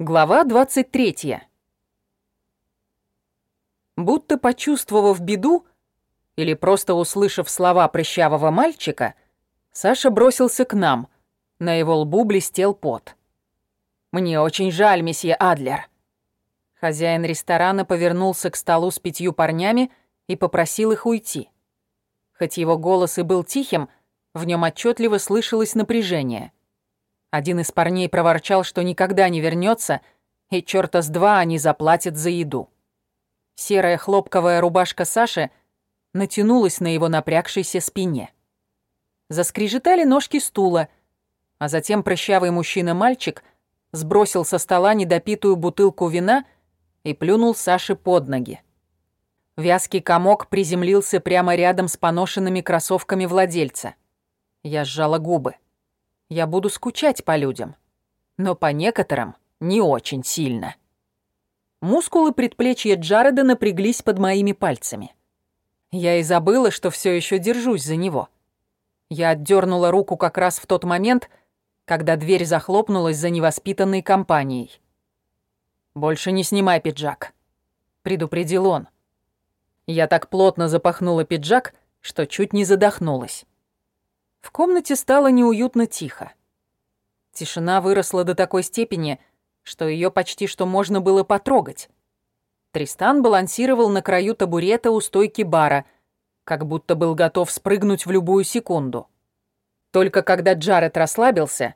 Глава 23. Будто почувствовав беду или просто услышав слова прыщавого мальчика, Саша бросился к нам. На его лбу блестел пот. «Мне очень жаль, месье Адлер». Хозяин ресторана повернулся к столу с пятью парнями и попросил их уйти. Хоть его голос и был тихим, в нем отчетливо слышалось напряжение. Один из парней проворчал, что никогда не вернется, и чёрта с два они заплатят за еду. Серая хлопковая рубашка Саши натянулась на его напрягшейся спине. Заскрежетали ножки стула, а затем прыщавый мужчина-мальчик сбросил со стола недопитую бутылку вина и плюнул Саше под ноги. Вязкий комок приземлился прямо рядом с поношенными кроссовками владельца. Я сжала губы. Я буду скучать по людям. Но по некоторым не очень сильно. Мускулы предплечья Джареда напряглись под моими пальцами. Я и забыла, что все еще держусь за него. Я отдернула руку как раз в тот момент, когда дверь захлопнулась за невоспитанной компанией. «Больше не снимай пиджак», — предупредил он. Я так плотно запахнула пиджак, что чуть не задохнулась. В комнате стало неуютно тихо. Тишина выросла до такой степени, что ее почти что можно было потрогать. Тристан балансировал на краю табурета у стойки бара, как будто был готов спрыгнуть в любую секунду. Только когда Джаред расслабился,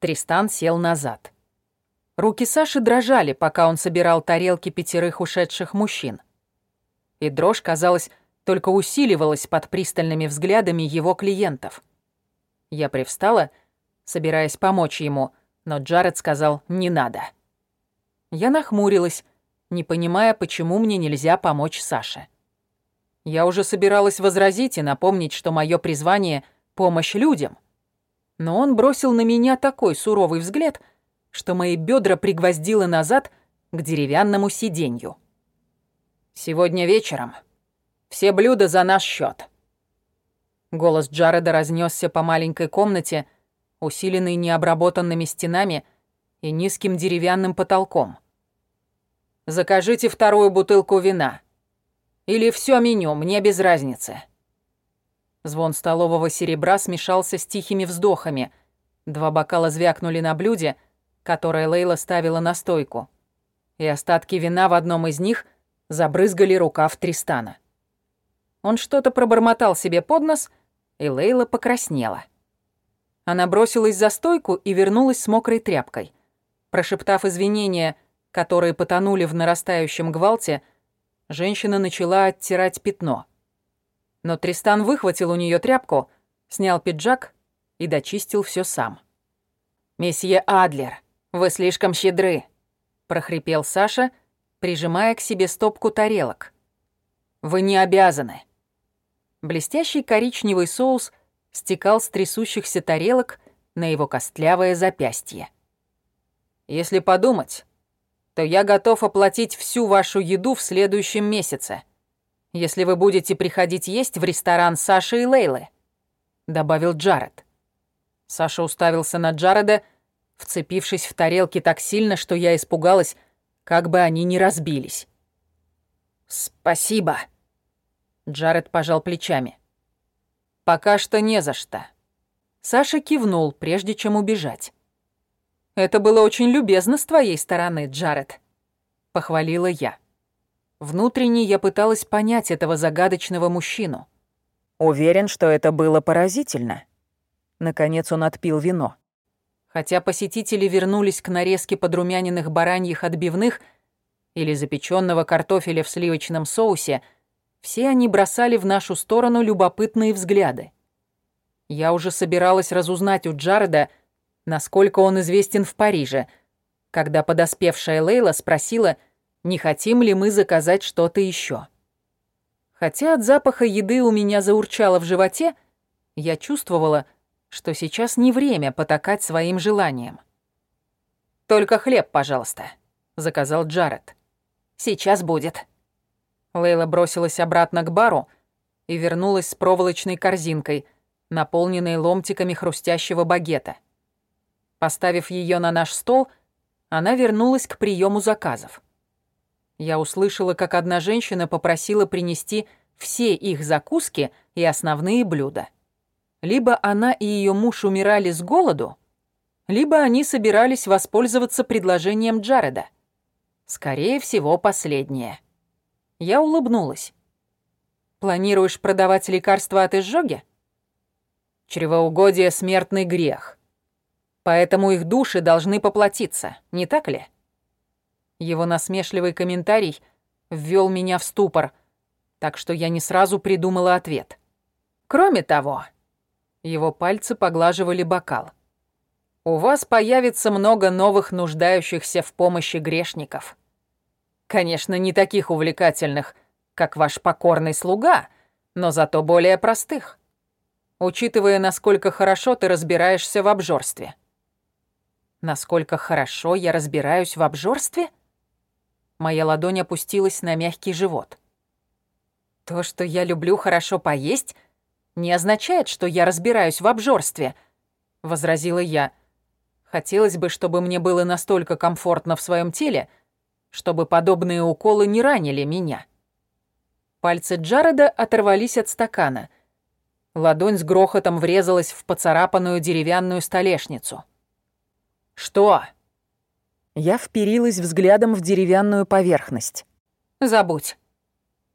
Тристан сел назад. Руки Саши дрожали, пока он собирал тарелки пятерых ушедших мужчин. И дрожь, казалось, только усиливалась под пристальными взглядами его клиентов. Я привстала, собираясь помочь ему, но Джаред сказал «не надо». Я нахмурилась, не понимая, почему мне нельзя помочь Саше. Я уже собиралась возразить и напомнить, что мое призвание — помощь людям. Но он бросил на меня такой суровый взгляд, что мои бедра пригвоздило назад к деревянному сиденью. «Сегодня вечером все блюда за наш счет. Голос Джареда разнесся по маленькой комнате, усиленной необработанными стенами и низким деревянным потолком. «Закажите вторую бутылку вина. Или все меню, мне без разницы». Звон столового серебра смешался с тихими вздохами. Два бокала звякнули на блюде, которое Лейла ставила на стойку. И остатки вина в одном из них забрызгали рукав Тристана. Он что-то пробормотал себе под нос, и Лейла покраснела. Она бросилась за стойку и вернулась с мокрой тряпкой. Прошептав извинения, которые потонули в нарастающем гвалте, женщина начала оттирать пятно. Но Тристан выхватил у нее тряпку, снял пиджак и дочистил все сам. «Месье Адлер, вы слишком щедры», — прохрипел Саша, прижимая к себе стопку тарелок. «Вы не обязаны». Блестящий коричневый соус стекал с трясущихся тарелок на его костлявое запястье. «Если подумать, то я готов оплатить всю вашу еду в следующем месяце, если вы будете приходить есть в ресторан Саши и Лейлы», — добавил Джаред. Саша уставился на Джареда, вцепившись в тарелки так сильно, что я испугалась, как бы они не разбились. «Спасибо», Джаред пожал плечами. «Пока что не за что». Саша кивнул, прежде чем убежать. «Это было очень любезно с твоей стороны, Джаред», — похвалила я. Внутренне я пыталась понять этого загадочного мужчину. Уверен, что это было поразительно. Наконец он отпил вино. Хотя посетители вернулись к нарезке подрумяненных бараньих отбивных или запеченного картофеля в сливочном соусе — все они бросали в нашу сторону любопытные взгляды. Я уже собиралась разузнать у Джареда, насколько он известен в Париже, когда подоспевшая Лейла спросила, не хотим ли мы заказать что-то еще. Хотя от запаха еды у меня заурчало в животе, я чувствовала, что сейчас не время потакать своим желаниям. «Только хлеб, пожалуйста», — заказал Джаред. «Сейчас будет», Лейла бросилась обратно к бару и вернулась с проволочной корзинкой, наполненной ломтиками хрустящего багета. Поставив ее на наш стол, она вернулась к приему заказов. Я услышала, как одна женщина попросила принести все их закуски и основные блюда. Либо она и ее муж умирали с голоду, либо они собирались воспользоваться предложением Джареда. Скорее всего, последнее. Я улыбнулась. «Планируешь продавать лекарства от изжоги?» «Чревоугодие — смертный грех. Поэтому их души должны поплатиться, не так ли?» Его насмешливый комментарий ввел меня в ступор, так что я не сразу придумала ответ. «Кроме того...» Его пальцы поглаживали бокал у вас появится много новых нуждающихся в помощи грешников. Конечно, не таких увлекательных, как ваш покорный слуга, но зато более простых. Учитывая, насколько хорошо ты разбираешься в обжорстве. Насколько хорошо я разбираюсь в обжорстве? Моя ладонь опустилась на мягкий живот. То, что я люблю хорошо поесть, не означает, что я разбираюсь в обжорстве, возразила я. Хотелось бы, чтобы мне было настолько комфортно в своем теле, чтобы подобные уколы не ранили меня. Пальцы Джареда оторвались от стакана. Ладонь с грохотом врезалась в поцарапанную деревянную столешницу. «Что?» Я вперилась взглядом в деревянную поверхность. «Забудь.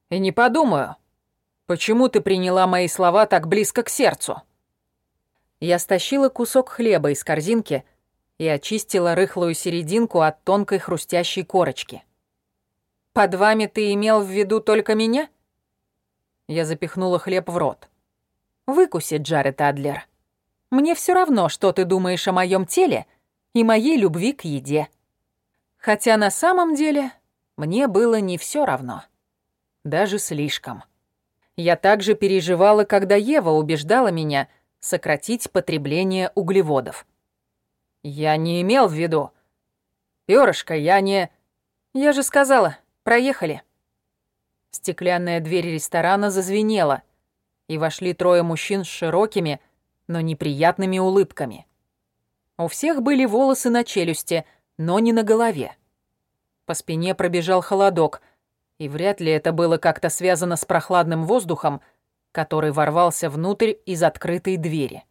И не подумаю. Почему ты приняла мои слова так близко к сердцу?» Я стащила кусок хлеба из корзинки, и очистила рыхлую серединку от тонкой хрустящей корочки. «Под вами ты имел в виду только меня?» Я запихнула хлеб в рот. «Выкуси, Джаред Адлер. Мне все равно, что ты думаешь о моем теле и моей любви к еде. Хотя на самом деле мне было не все равно. Даже слишком. Я также переживала, когда Ева убеждала меня сократить потребление углеводов. «Я не имел в виду. Пёрышко, я не...» «Я же сказала, проехали». Стеклянная дверь ресторана зазвенела, и вошли трое мужчин с широкими, но неприятными улыбками. У всех были волосы на челюсти, но не на голове. По спине пробежал холодок, и вряд ли это было как-то связано с прохладным воздухом, который ворвался внутрь из открытой двери.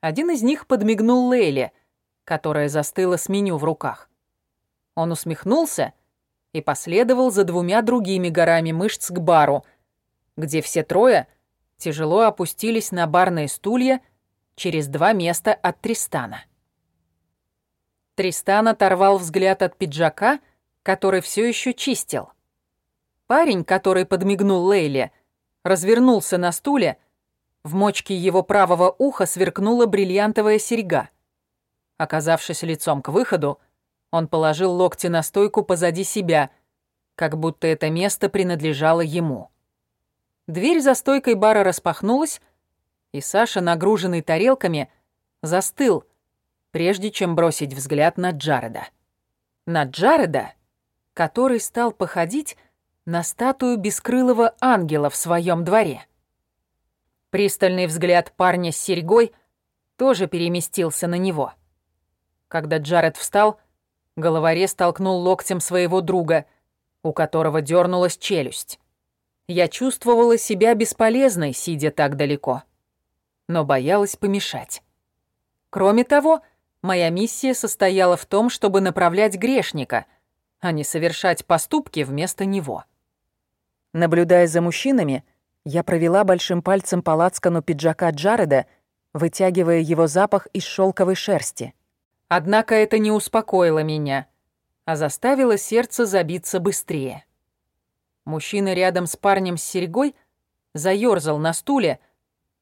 Один из них подмигнул Лейле, которая застыла с меню в руках. Он усмехнулся и последовал за двумя другими горами мышц к бару, где все трое тяжело опустились на барные стулья через два места от Тристана. Тристан оторвал взгляд от пиджака, который все еще чистил. Парень, который подмигнул Лейле, развернулся на стуле в мочке его правого уха сверкнула бриллиантовая серьга. Оказавшись лицом к выходу, он положил локти на стойку позади себя, как будто это место принадлежало ему. Дверь за стойкой бара распахнулась, и Саша, нагруженный тарелками, застыл, прежде чем бросить взгляд на Джареда. На Джареда, который стал походить на статую бескрылого ангела в своем дворе. Пристальный взгляд парня с серьгой тоже переместился на него. Когда Джаред встал, головорез толкнул локтем своего друга, у которого дернулась челюсть. Я чувствовала себя бесполезной, сидя так далеко, но боялась помешать. Кроме того, моя миссия состояла в том, чтобы направлять грешника, а не совершать поступки вместо него. Наблюдая за мужчинами, я провела большим пальцем по лацкану пиджака Джареда, вытягивая его запах из шелковой шерсти. Однако это не успокоило меня, а заставило сердце забиться быстрее. Мужчина рядом с парнем с серьгой заёрзал на стуле,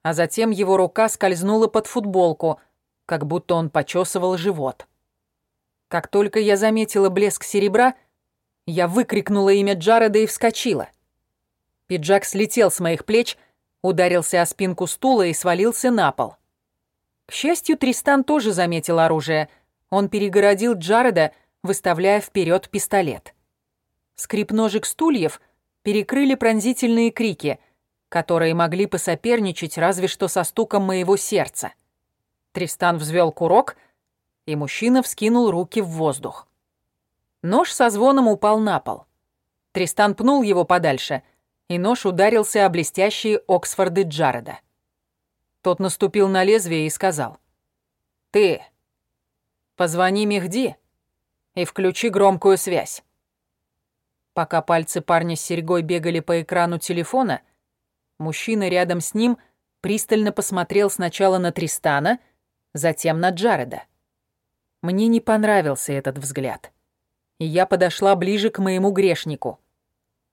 а затем его рука скользнула под футболку, как будто он почесывал живот. Как только я заметила блеск серебра, я выкрикнула имя Джареда и вскочила. Пиджак слетел с моих плеч, ударился о спинку стула и свалился на пол. К счастью, Тристан тоже заметил оружие. Он перегородил Джареда, выставляя вперед пистолет. Скрип ножек стульев перекрыли пронзительные крики, которые могли посоперничать разве что со стуком моего сердца. Тристан взвел курок, и мужчина вскинул руки в воздух. Нож со звоном упал на пол. Тристан пнул его подальше, и нож ударился о блестящие Оксфорды Джареда. Тот наступил на лезвие и сказал. «Ты, позвони Мехди и включи громкую связь». Пока пальцы парня с серьгой бегали по экрану телефона, мужчина рядом с ним пристально посмотрел сначала на Тристана, затем на Джареда. Мне не понравился этот взгляд. И я подошла ближе к моему грешнику.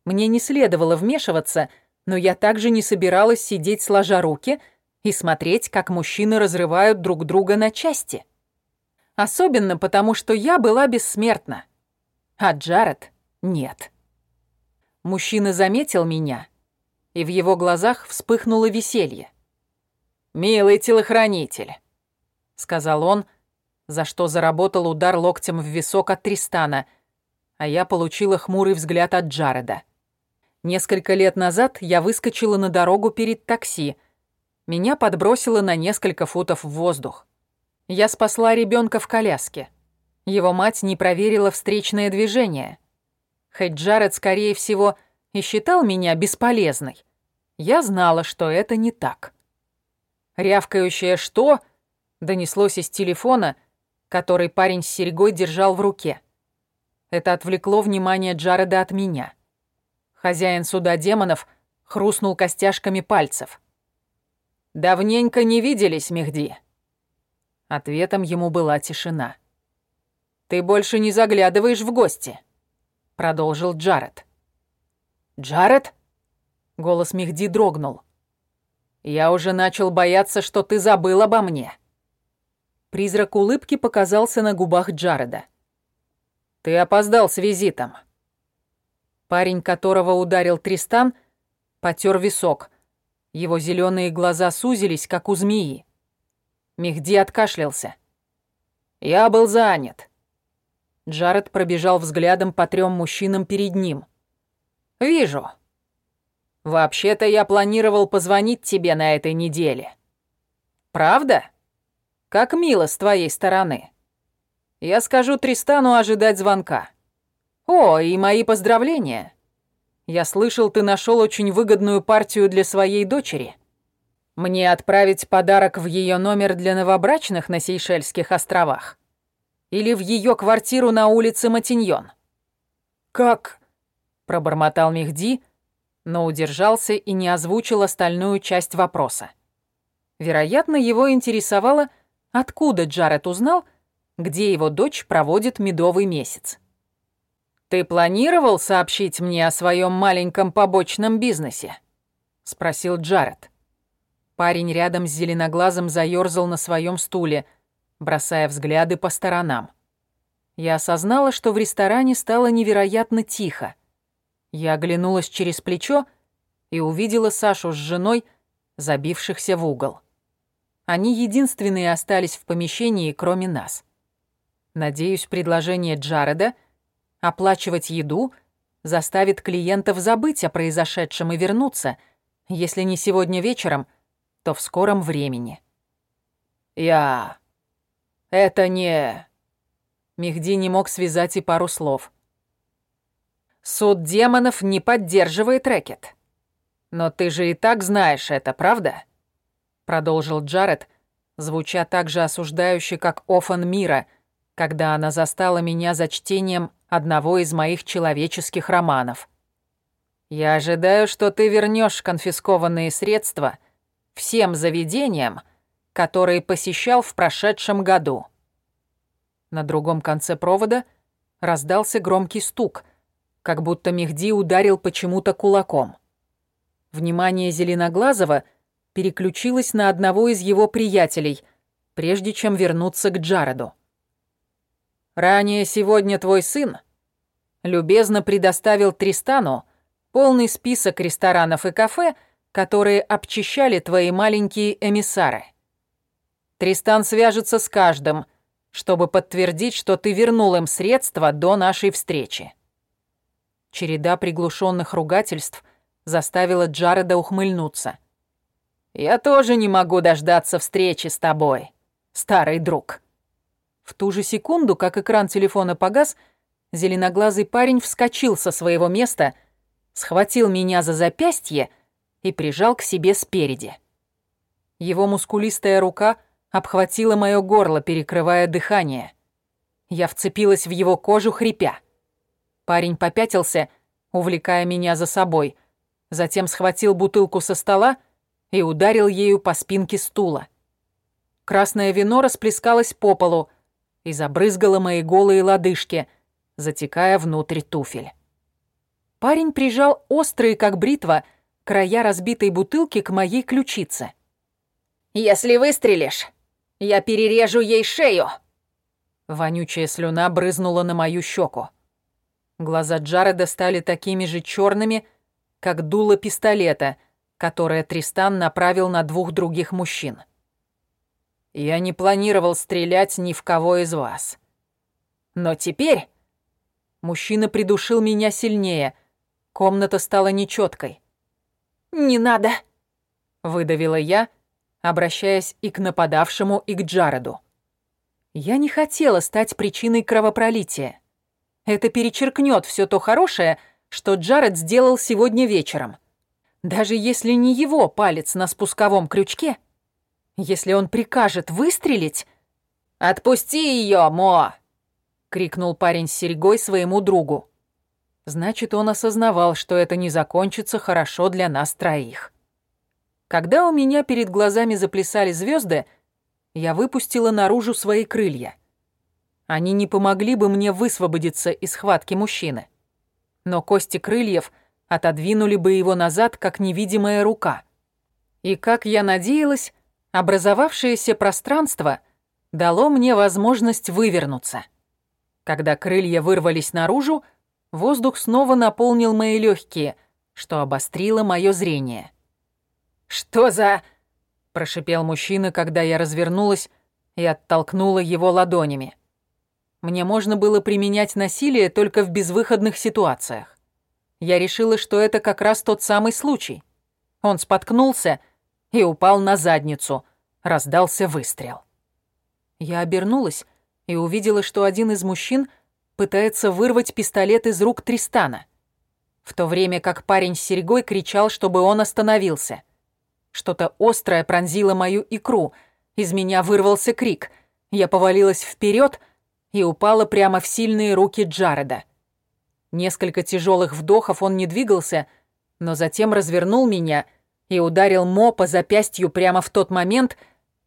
Мне не следовало вмешиваться, но я также не собиралась сидеть сложа руки и смотреть, как мужчины разрывают друг друга на части. Особенно потому, что я была бессмертна, а Джаред нет. Мужчина заметил меня, и в его глазах вспыхнуло веселье. «Милый телохранитель», — сказал он, за что заработал удар локтем в висок от Тристана, а я получила хмурый взгляд от Джареда. Несколько лет назад я выскочила на дорогу перед такси. Меня подбросило на несколько футов в воздух. Я спасла ребенка в коляске. Его мать не проверила встречное движение. Хоть Джаред, скорее всего, и считал меня бесполезной, я знала, что это не так. Рявкающее «что» донеслось из телефона, который парень с серьгой держал в руке. Это отвлекло внимание Джареда от меня. Хозяин суда демонов хрустнул костяшками пальцев. «Давненько не виделись, Мехди». Ответом ему была тишина. «Ты больше не заглядываешь в гости» продолжил Джаред. «Джаред?» Голос Мехди дрогнул. «Я уже начал бояться, что ты забыл обо мне». Призрак улыбки показался на губах Джареда. «Ты опоздал с визитом». Парень, которого ударил Тристан, потер висок. Его зеленые глаза сузились, как у змеи. Мехди откашлялся. «Я был занят. Джаред пробежал взглядом по трем мужчинам перед ним. «Вижу. Вообще-то я планировал позвонить тебе на этой неделе. Правда? Как мило с твоей стороны. Я скажу Тристану ожидать звонка. О, и мои поздравления. Я слышал, ты нашел очень выгодную партию для своей дочери. Мне отправить подарок в ее номер для новобрачных на Сейшельских островах?» Или в ее квартиру на улице Матиньон?» «Как?» — пробормотал Мехди, но удержался и не озвучил остальную часть вопроса. Вероятно, его интересовало, откуда Джаред узнал, где его дочь проводит медовый месяц. «Ты планировал сообщить мне о своем маленьком побочном бизнесе?» — спросил Джаред. Парень рядом с зеленоглазым заёрзал на своем стуле — бросая взгляды по сторонам. Я осознала, что в ресторане стало невероятно тихо. Я оглянулась через плечо и увидела Сашу с женой, забившихся в угол. Они единственные остались в помещении, кроме нас. Надеюсь, предложение Джареда оплачивать еду заставит клиентов забыть о произошедшем и вернуться, если не сегодня вечером, то в скором времени. «Я «Это не...» Мехди не мог связать и пару слов. «Суд демонов не поддерживает рэкет. Но ты же и так знаешь это, правда?» Продолжил Джаред, звуча так же осуждающе, как Офан Мира, когда она застала меня за чтением одного из моих человеческих романов. «Я ожидаю, что ты вернешь конфискованные средства всем заведениям, которые посещал в прошедшем году. На другом конце провода раздался громкий стук, как будто Мехди ударил почему-то кулаком. Внимание Зеленоглазого переключилось на одного из его приятелей, прежде чем вернуться к Джареду. «Ранее сегодня твой сын любезно предоставил Тристану полный список ресторанов и кафе, которые обчищали твои маленькие эмиссары. Тристан свяжется с каждым, чтобы подтвердить, что ты вернул им средства до нашей встречи». Череда приглушенных ругательств заставила Джареда ухмыльнуться. «Я тоже не могу дождаться встречи с тобой, старый друг». В ту же секунду, как экран телефона погас, зеленоглазый парень вскочил со своего места, схватил меня за запястье и прижал к себе спереди. Его мускулистая рука обхватила моё горло, перекрывая дыхание. Я вцепилась в его кожу, хрипя. Парень попятился, увлекая меня за собой, затем схватил бутылку со стола и ударил ею по спинке стула. Красное вино расплескалось по полу и забрызгало мои голые лодыжки, затекая внутрь туфель. Парень прижал острые, как бритва, края разбитой бутылки к моей ключице. «Если выстрелишь, я перережу ей шею!» Вонючая слюна брызнула на мою щеку. Глаза Джареда стали такими же черными, как дуло пистолета, которое Тристан направил на двух других мужчин. Я не планировал стрелять ни в кого из вас. Но теперь... Мужчина придушил меня сильнее. Комната стала нечеткой. «Не надо!» — выдавила я, обращаясь и к нападавшему, и к Джареду. Я не хотела стать причиной кровопролития. Это перечеркнет все то хорошее, что Джаред сделал сегодня вечером. Даже если не его палец на спусковом крючке, если он прикажет выстрелить... «Отпусти ее, Мо!» — крикнул парень с серьгой своему другу. Значит, он осознавал, что это не закончится хорошо для нас троих. Когда у меня перед глазами заплясали звезды, я выпустила наружу свои крылья. Они не помогли бы мне высвободиться из схватки мужчины. Но кости крыльев отодвинули бы его назад, как невидимая рука. И, как я надеялась, образовавшееся пространство дало мне возможность вывернуться. Когда крылья вырвались наружу, воздух снова наполнил мои легкие, что обострило мое зрение. «Что за...» — прошипел мужчина, когда я развернулась и оттолкнула его ладонями. Мне можно было применять насилие только в безвыходных ситуациях. Я решила, что это как раз тот самый случай. Он споткнулся и упал на задницу. Раздался выстрел. Я обернулась и увидела, что один из мужчин пытается вырвать пистолет из рук Тристана, в то время как парень с серьгой кричал, чтобы он остановился — что-то острое пронзило мою икру. Из меня вырвался крик. Я повалилась вперед и упала прямо в сильные руки Джареда. Несколько тяжелых вдохов он не двигался, но затем развернул меня и ударил Мо по запястью прямо в тот момент,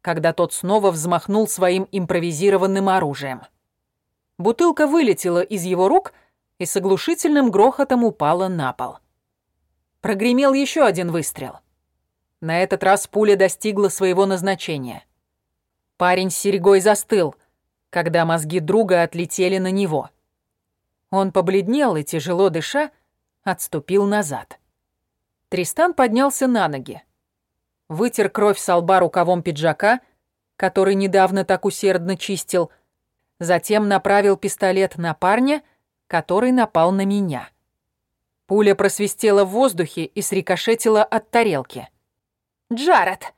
когда тот снова взмахнул своим импровизированным оружием. Бутылка вылетела из его рук и с оглушительным грохотом упала на пол. Прогремел еще один выстрел. На этот раз пуля достигла своего назначения. Парень с серьгой застыл, когда мозги друга отлетели на него. Он побледнел и, тяжело дыша, отступил назад. Тристан поднялся на ноги. Вытер кровь со лба рукавом пиджака, который недавно так усердно чистил, затем направил пистолет на парня, который напал на меня. Пуля просвистела в воздухе и срикошетила от тарелки. Джаред!»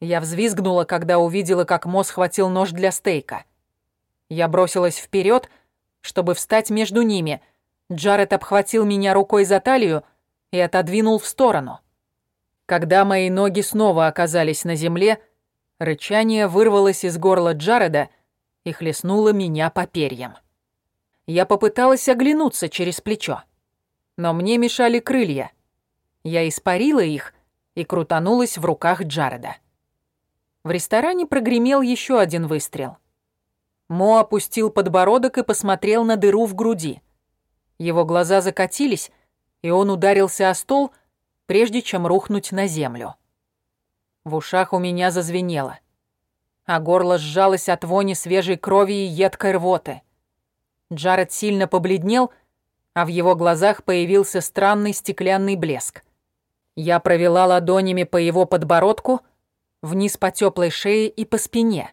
Я взвизгнула, когда увидела, как Мо схватил нож для стейка. Я бросилась вперед, чтобы встать между ними. Джаред обхватил меня рукой за талию и отодвинул в сторону. Когда мои ноги снова оказались на земле, рычание вырвалось из горла Джареда и хлестнуло меня по перьям. Я попыталась оглянуться через плечо, но мне мешали крылья. Я испарила их и крутанулась в руках Джареда. В ресторане прогремел еще один выстрел. Мо опустил подбородок и посмотрел на дыру в груди. Его глаза закатились, и он ударился о стол, прежде чем рухнуть на землю. В ушах у меня зазвенело, а горло сжалось от вони свежей крови и едкой рвоты. Джаред сильно побледнел, а в его глазах появился странный стеклянный блеск. Я провела ладонями по его подбородку, вниз по теплой шее и по спине.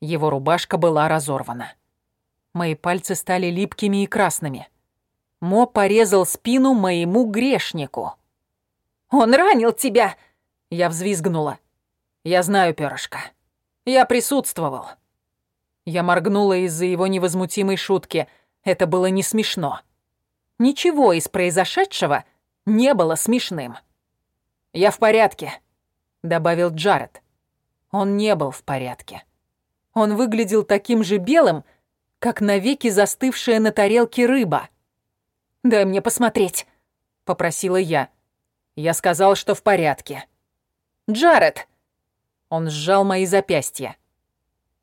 Его рубашка была разорвана. Мои пальцы стали липкими и красными. Мо порезал спину моему грешнику. «Он ранил тебя!» Я взвизгнула. «Я знаю, перышко. Я присутствовал». Я моргнула из-за его невозмутимой шутки. Это было не смешно. Ничего из произошедшего не было смешным. «Я в порядке», — добавил Джаред. Он не был в порядке. Он выглядел таким же белым, как навеки застывшая на тарелке рыба. «Дай мне посмотреть», — попросила я. Я сказал, что в порядке. «Джаред!» Он сжал мои запястья.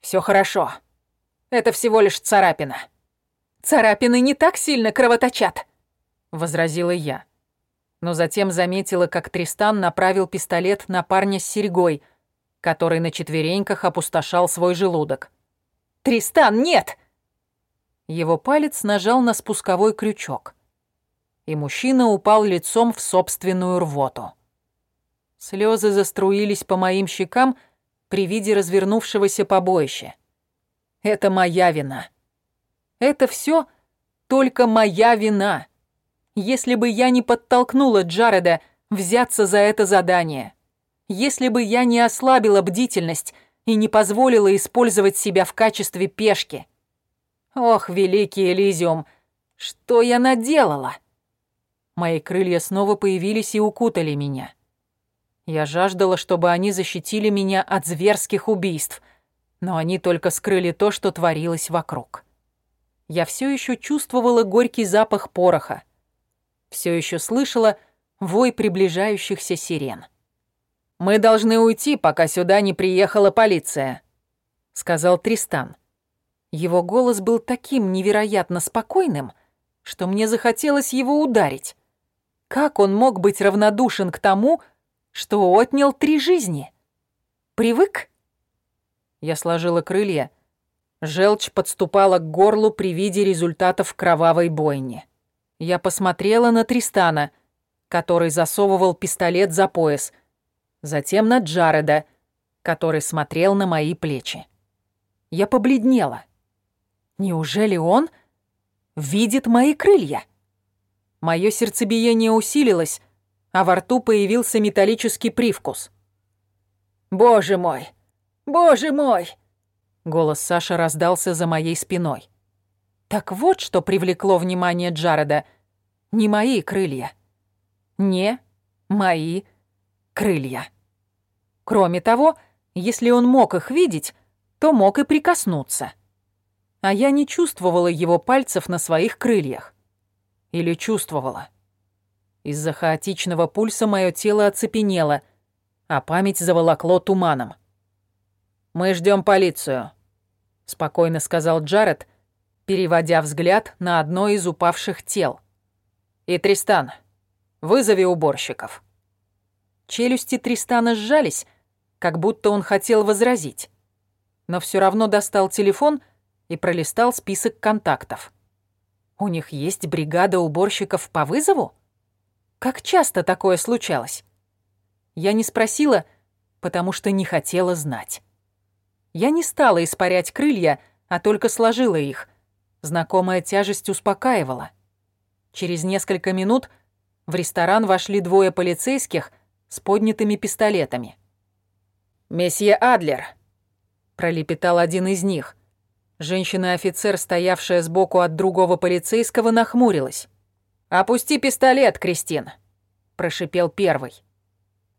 Все хорошо. Это всего лишь царапина». «Царапины не так сильно кровоточат», — возразила я. Но затем заметила, как Тристан направил пистолет на парня с серьгой, который на четвереньках опустошал свой желудок. «Тристан, нет!» Его палец нажал на спусковой крючок, и мужчина упал лицом в собственную рвоту. Слезы заструились по моим щекам при виде развернувшегося побоища. Это моя вина. Это все только моя вина. Если бы я не подтолкнула Джареда взяться за это задание, если бы я не ослабила бдительность и не позволила использовать себя в качестве пешки. Ох, великий Элизиум, что я наделала? Мои крылья снова появились и укутали меня. Я жаждала, чтобы они защитили меня от зверских убийств — но они только скрыли то, что творилось вокруг. Я все еще чувствовала горький запах пороха. Все еще слышала вой приближающихся сирен. «Мы должны уйти, пока сюда не приехала полиция», — сказал Тристан. Его голос был таким невероятно спокойным, что мне захотелось его ударить. Как он мог быть равнодушен к тому, что отнял три жизни? Привык? Я сложила крылья. Желчь подступала к горлу при виде результатов кровавой бойни. Я посмотрела на Тристана, который засовывал пистолет за пояс, затем на Джареда, который смотрел на мои плечи. Я побледнела. Неужели он видит мои крылья? Мое сердцебиение усилилось, а во рту появился металлический привкус. «Боже мой!» «Боже мой!» Голос Саши раздался за моей спиной. Так вот, что привлекло внимание Джареда. Не мои крылья. Не мои крылья. Кроме того, если он мог их видеть, то мог и прикоснуться. А я не чувствовала его пальцев на своих крыльях. Или чувствовала. Из-за хаотичного пульса мое тело оцепенело, а память заволокло туманом. «Мы ждем полицию», — спокойно сказал Джаред, переводя взгляд на одно из упавших тел. «И Тристан, вызови уборщиков». Челюсти Тристана сжались, как будто он хотел возразить, но все равно достал телефон и пролистал список контактов. «У них есть бригада уборщиков по вызову? Как часто такое случалось?» Я не спросила, потому что не хотела знать. Я не стала испарять крылья, а только сложила их. Знакомая тяжесть успокаивала. Через несколько минут в ресторан вошли двое полицейских с поднятыми пистолетами. «Месье Адлер», — пролепетал один из них. Женщина-офицер, стоявшая сбоку от другого полицейского, нахмурилась. «Опусти пистолет, Кристин», — прошипел первый.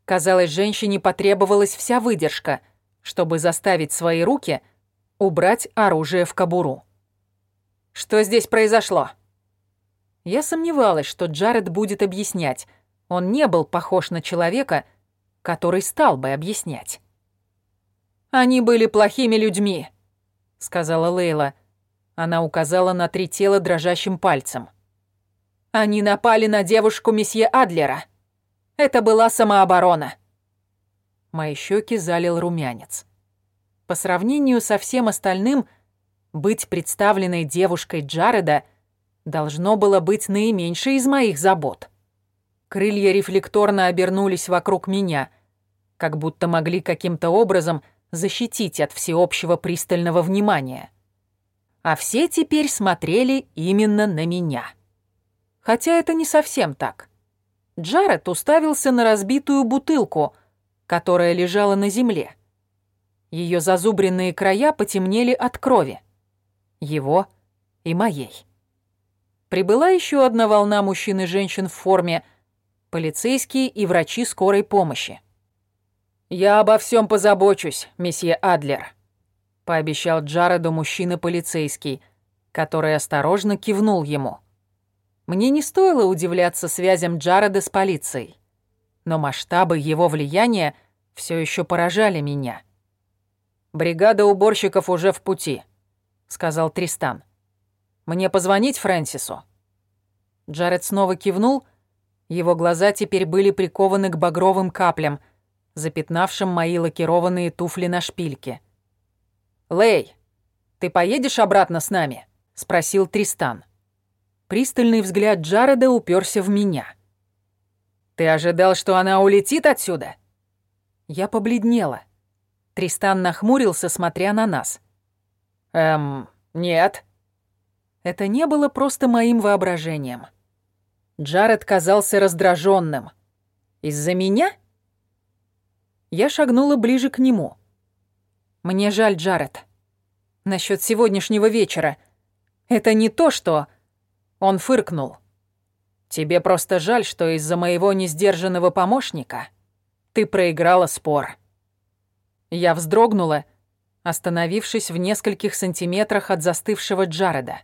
Казалось, женщине потребовалась вся выдержка — чтобы заставить свои руки убрать оружие в кобуру. «Что здесь произошло?» Я сомневалась, что Джаред будет объяснять. Он не был похож на человека, который стал бы объяснять. «Они были плохими людьми», — сказала Лейла. Она указала на три тела дрожащим пальцем. «Они напали на девушку месье Адлера. Это была самооборона». Мои щеки залил румянец. По сравнению со всем остальным, быть представленной девушкой Джареда должно было быть наименьшей из моих забот. Крылья рефлекторно обернулись вокруг меня, как будто могли каким-то образом защитить от всеобщего пристального внимания. А все теперь смотрели именно на меня. Хотя это не совсем так. Джаред уставился на разбитую бутылку — которая лежала на земле. Ее зазубренные края потемнели от крови. Его и моей. Прибыла еще одна волна мужчин и женщин в форме, полицейские и врачи скорой помощи. «Я обо всем позабочусь, месье Адлер», — пообещал Джареду мужчина-полицейский, который осторожно кивнул ему. Мне не стоило удивляться связям Джареда с полицией, но масштабы его влияния все еще поражали меня. «Бригада уборщиков уже в пути», — сказал Тристан. «Мне позвонить Фрэнсису?» Джаред снова кивнул. Его глаза теперь были прикованы к багровым каплям, запятнавшим мои лакированные туфли на шпильке. «Лэй, ты поедешь обратно с нами?» — спросил Тристан. Пристальный взгляд Джареда уперся в меня. «Ты ожидал, что она улетит отсюда?» Я побледнела. Тристан нахмурился, смотря на нас. «Эм, нет». Это не было просто моим воображением. Джаред казался раздраженным. «Из-за меня?» Я шагнула ближе к нему. «Мне жаль, Джаред. Насчет сегодняшнего вечера. Это не то, что...» Он фыркнул. «Тебе просто жаль, что из-за моего несдержанного помощника ты проиграла спор». Я вздрогнула, остановившись в нескольких сантиметрах от застывшего Джареда.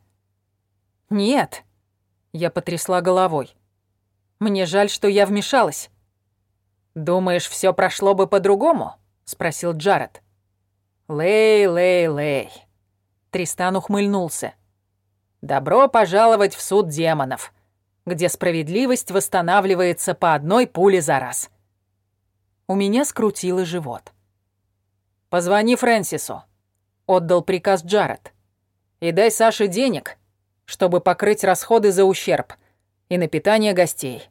«Нет», — я потрясла головой. «Мне жаль, что я вмешалась». «Думаешь, все прошло бы по-другому?» — спросил Джаред. «Лей, лей, лей». Тристан ухмыльнулся. «Добро пожаловать в суд демонов, где справедливость восстанавливается по одной пуле за раз». У меня скрутило живот. «Позвони Фрэнсису», — отдал приказ Джаред. «И дай Саше денег, чтобы покрыть расходы за ущерб и на питание гостей».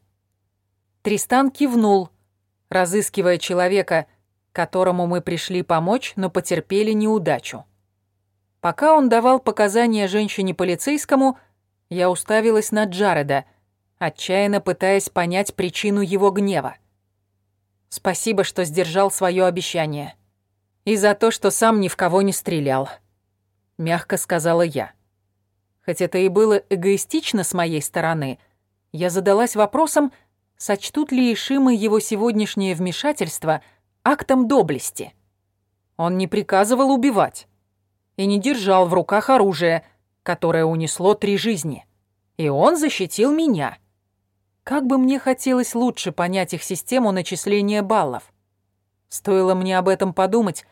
Тристан кивнул, разыскивая человека, которому мы пришли помочь, но потерпели неудачу. Пока он давал показания женщине-полицейскому, я уставилась на Джареда, отчаянно пытаясь понять причину его гнева. Спасибо, что сдержал свое обещание. И за то, что сам ни в кого не стрелял. Мягко сказала я. Хоть это и было эгоистично с моей стороны, я задалась вопросом, сочтут ли Ишимы его сегодняшнее вмешательство актом доблести. Он не приказывал убивать и не держал в руках оружие, которое унесло три жизни. И он защитил меня. Как бы мне хотелось лучше понять их систему начисления баллов. Стоило мне об этом подумать,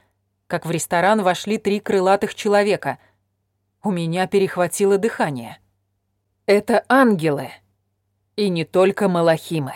как в ресторан вошли три крылатых человека. У меня перехватило дыхание. Это ангелы. И не только малахимы.